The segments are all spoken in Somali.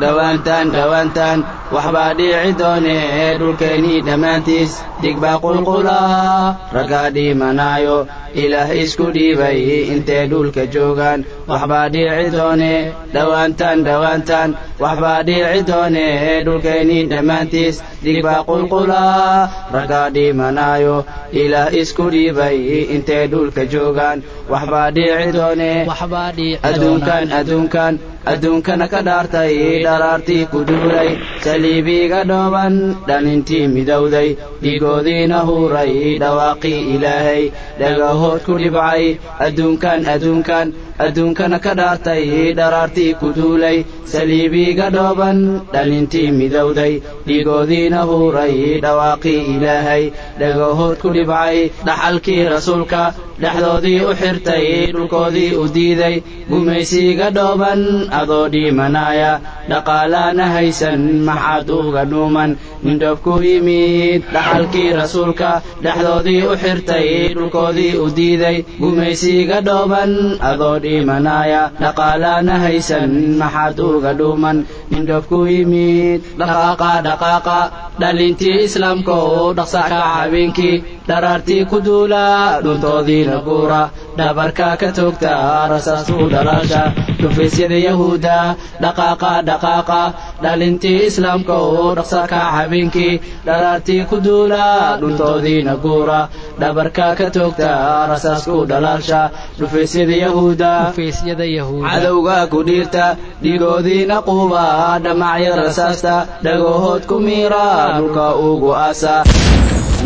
dhowaantaan dhowaantaan waxbaa dhiici doone dhulkeennii dhammaantiis dhigbaa qulqulaa raggaa dhiimanaayo ilaah isku dhiibay intay dhulka joogaan waxbaa dhiici doone dhowaantaan dhowaantaan waxbaa dhiici doone dhulkeennii dhammaantiis dhigbaa qulqulaa raggaa dhiimanaayo ilaah isku dhiibay intay dhulka joogaan waxbaa dhiici doone. Adduunkan adduunkan adduunkana ka dhaartay dharaartii ku duulay saliibiiga dhooban dhalintii midowday dhigoodiina huuray dhawaaqii ilaahay dhagahood ku dhibcay adduunkan adduunkan adduunkana ka dhaartay dharaartii ku duulay saliibiiga dhooban dhalintii midowday dhigoodiina huuray dhawaaqii ilaahay dhagahood ku dhibcay dhaxalkii rasuulka dhexdoodii u xirtay dhulkoodii u diiday gumaysiiga dhooban adoo dhiimanaya dhaqaalaana haysan maxaad uga dhuuman nindhoob ku yimid dhaxalkii rasuulka dhexdoodii u xirtay dhulkoodii u diiday gumaysiiga dhooban adoo dhiimanaya dhaqaalaana haysan maxaad uga dhuuman. Nindhoob ku yimid dhaqaaqa dhaqaaqa dhalintii islaamka oo dhaqsa ka habeenkii dharaartii ku duula dhuntoodiina guura dhabarka ka toogta rasaastuu dhalaasha dhufaysyada yahuuda dhaqaaqa dhaqaaqa dhalintii islaamka oo dhaqsa ka habeenkii dharaartii ku duula dhuntoodiina guura dhabarka ka toogta rasaastuu dhalaasha dhufaysyada yahuuda cadowga ku dhiirta dhigoodiina quuba dhamacyada rasaasta dhagahood ku miira dhulka ugu aasa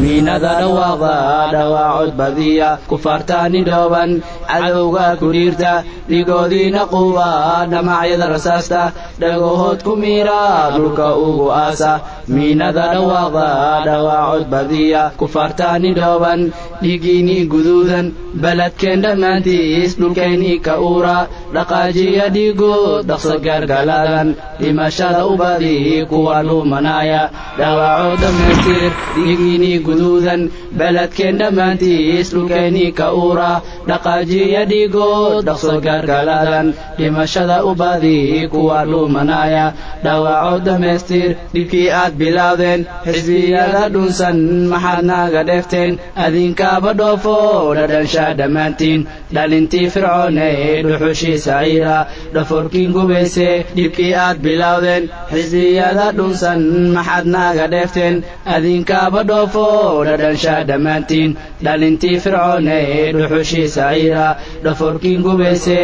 miinada dhawaaqda dhawaacod badiya. Kufaartaani dhooban cadowga ku dhiirta dhigoodiina quuba dhamacyada rasaasta dhagahood ku miira dhulka ugu aasa miinada dhawaaqda dhawaacod badiya kufaartaani dhooban dhigiinii guduudan. Baladkeen dhammaantiis dhulkeennii ka uura. Dhaqaajiya dhiigood dhaqso gaargalaadan dhimashada u badi kuwa dhuumanaya dhawaacoo dhammaystir dhigiinii guduudan baladkeen dhammaantiis dhulkeennii ka uura. Dhaqaajiya dhiigood dhaqso gaargalaadan dhimashada u badi kuwa dhuumanaya dhawaacoo dhammaystir dhibkii aad bilaawdeen xisbiyada dhunsan maxaad naaga dheefteen adinkaaba dhoofo dhadhanshaa dhammaantiin dhalintii fircoone dhuxushii saciira dhaforkiin gubayse dhibkii aad bilaawdeen xisbiyada dhunsan maxaad naaga dheefteen adinkaaba dhoofo dhadhanshaa dhammaantiin dhalintii fircoone dhuxushii saciira dhaforkiin gubayse